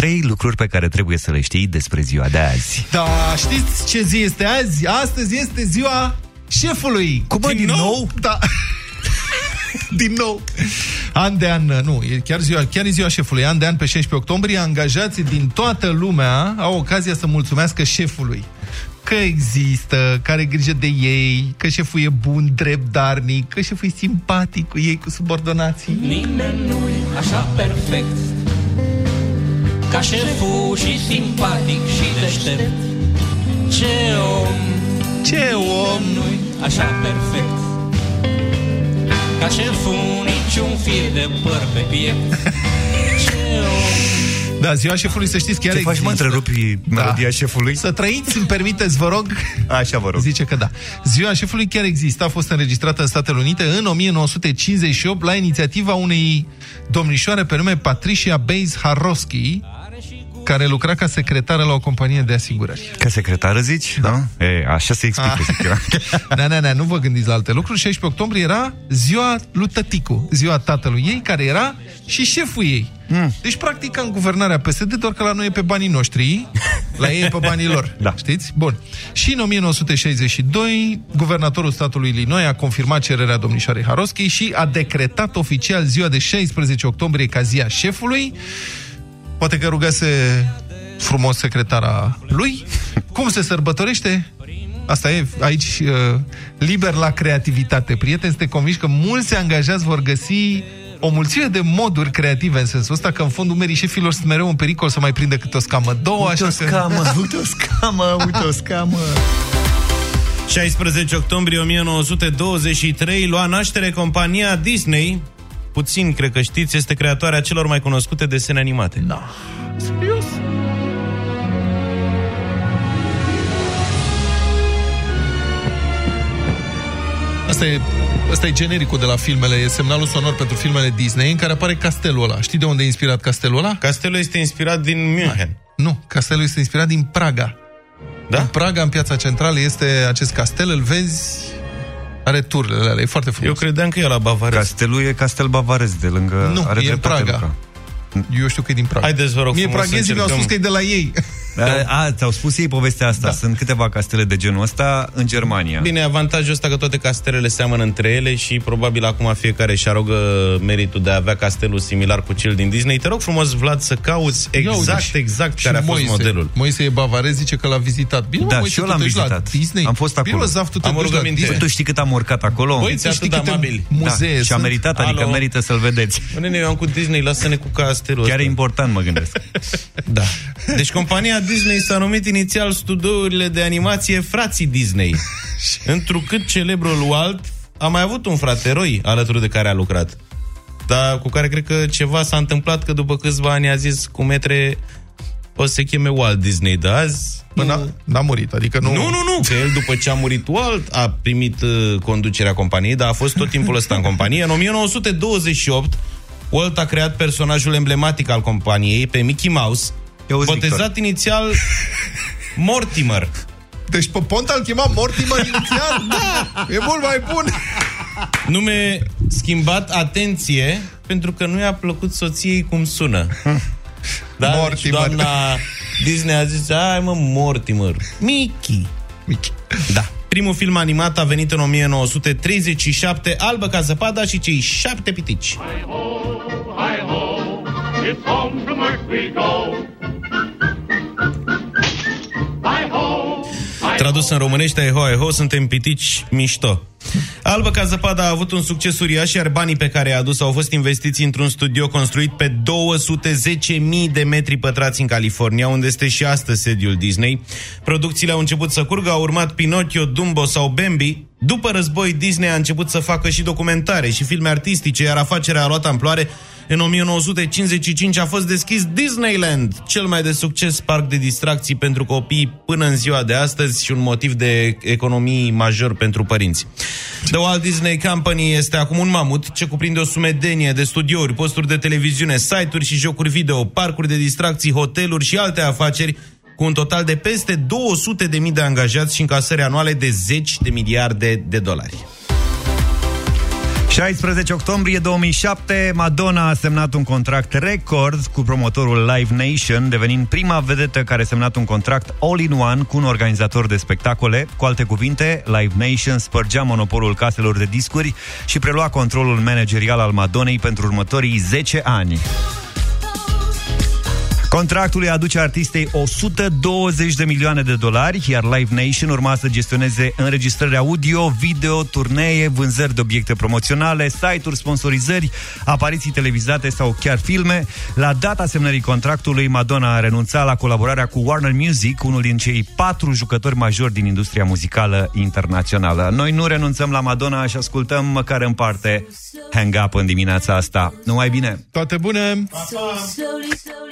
Trei lucruri pe care trebuie să le știi despre ziua de azi. Da, știți ce zi este azi? Astăzi este ziua șefului. Cum, din, din nou? nou? Da. din nou. An de an, nu, e chiar, ziua, chiar e ziua șefului. An de an, pe 16 octombrie, angajații din toată lumea au ocazia să mulțumească șefului că există, care grijă de ei, că șeful e bun, drept, darnic, că șeful e simpatic cu ei, cu subordonații. Nimeni nu așa perfect ca șeful și simpatic și deștept. Ce om, ce om nu așa perfect ca șeful niciun fir de păr pe piept. Ce om da, ziua șefului, să știți, chiar Ce faci, mă, întrerupi da. melodia șefului? Să trăiți, îmi permiteți, vă rog. Așa vă rog. Zice că da. Ziua șefului chiar există, a fost înregistrată în Statele Unite în 1958 la inițiativa unei domnișoare pe nume Patricia Bays Harrosky, care lucra ca secretară la o companie de asigurări. Ca secretară, zici? Da. E, așa se explică, ah. zic eu. Na, na, na, nu vă gândiți la alte lucruri. 16 octombrie era ziua lui tăticu, ziua tatălui ei, care era și șeful ei. Mm. Deci, practic, în guvernarea PSD, doar că la noi e pe banii noștri, la ei e pe banii lor. da. Știți? Bun. Și în 1962, guvernatorul statului Illinois a confirmat cererea domnișoarei Haroschi și a decretat oficial ziua de 16 octombrie ca zia șefului. Poate că rugase frumos secretara lui. Cum se sărbătorește? Asta e aici uh, liber la creativitate. Prieteni, te convinși că mulți angajați vor găsi o mulțime de moduri creative în sensul ăsta, că în fond numerii șefilor sunt mereu în pericol să mai prindă câte o scamă. Două, uite așa o scamă, că... uite o scamă, uite o scamă. 16 octombrie 1923 lua naștere compania Disney. Puțin, cred că știți, este creatoarea celor mai cunoscute desene animate. Da. Serios? Asta e, asta e genericul de la filmele, e semnalul sonor pentru filmele Disney, în care apare castelul ăla. Știi de unde e inspirat castelul ăla? Castelul este inspirat din München. Nu, castelul este inspirat din Praga. Da? În Praga, în piața centrală, este acest castel, îl vezi are turile alea, e foarte frumos. Eu credeam că e la Bavarez. Castelul e castel bavarez, de lângă... Nu, are e în Praga. Eu știu că e din Praga. Haideți, vă rog Mie praghezii mi-au spus că e de la ei. Da. A, ți-au spus ei povestea asta. Da. Sunt câteva castele de genul ăsta în Germania. Bine, avantajul ăsta că toate castelele seamănă între ele și probabil acum fiecare și arogă meritul de a avea castelul similar cu cel din Disney. Te rog frumos, Vlad, să cauți exact, Ia, exact și care a fost Moise. modelul. Moise e bavarez, zice că l-a vizitat. Bine, da, Moise, și eu l-am vizitat. Disney. Am fost acolo. Bine, Zaf, tu te am rugăminte. Tu știi cât am urcat acolo? Băi, ți știi cât amabili. Muzee da, și a meritat, adică Alo. merită să-l vedeți. Nene, eu am cu Disney, lasă-ne cu castelul Chiar e important, mă gândesc. da. Deci compania Disney s-a numit inițial studiourile de animație Frații Disney. Întrucât celebrul Walt a mai avut un frate eroi alături de care a lucrat. Dar cu care cred că ceva s-a întâmplat, că după câțiva ani a zis cu metre o să se cheme Walt Disney de azi. Păi n-a, n-a murit, adică nu... Nu, nu, nu, că el după ce a murit Walt a primit uh, conducerea companiei, dar a fost tot timpul ăsta în companie. În 1928, Walt a creat personajul emblematic al companiei, pe Mickey Mouse, botezat inițial Mortimer. Deci pe Pont al chema Mortimer inițial? da! E mult mai bun! Nume schimbat, atenție, pentru că nu i-a plăcut soției cum sună. Da? Mortimer. Deci doamna Disney a zis, ai mă, Mortimer. Mickey. Mickey. Da. Primul film animat a venit în 1937, Albă ca zăpada și cei șapte pitici. Hi ho, hi ho, it's home from work we go. Tradus în românește, eho, eho, suntem pitici mișto. Albă ca zăpada a avut un succes uriaș, iar banii pe care i-a adus au fost investiți într-un studio construit pe 210.000 de metri pătrați în California, unde este și astăzi sediul Disney. Producțiile au început să curgă, au urmat Pinocchio, Dumbo sau Bambi. După război, Disney a început să facă și documentare și filme artistice, iar afacerea a luat amploare în 1955 a fost deschis Disneyland, cel mai de succes parc de distracții pentru copii până în ziua de astăzi și un motiv de economii major pentru părinți. The Walt Disney Company este acum un mamut ce cuprinde o sumedenie de studiouri, posturi de televiziune, site-uri și jocuri video, parcuri de distracții, hoteluri și alte afaceri cu un total de peste 200 de mii de angajați și încasări anuale de 10 de miliarde de dolari. 16 octombrie 2007, Madonna a semnat un contract record cu promotorul Live Nation, devenind prima vedetă care a semnat un contract all-in-one cu un organizator de spectacole. Cu alte cuvinte, Live Nation spărgea monopolul caselor de discuri și prelua controlul managerial al Madonnei pentru următorii 10 ani. Contractul îi aduce artistei 120 de milioane de dolari, iar Live Nation urma să gestioneze înregistrări audio, video, turnee, vânzări de obiecte promoționale, site-uri, sponsorizări, apariții televizate sau chiar filme. La data semnării contractului, Madonna a renunțat la colaborarea cu Warner Music, unul din cei patru jucători majori din industria muzicală internațională. Noi nu renunțăm la Madonna și ascultăm măcar în parte Hang Up în dimineața asta. Numai bine! Toate bune! So slowly, slowly.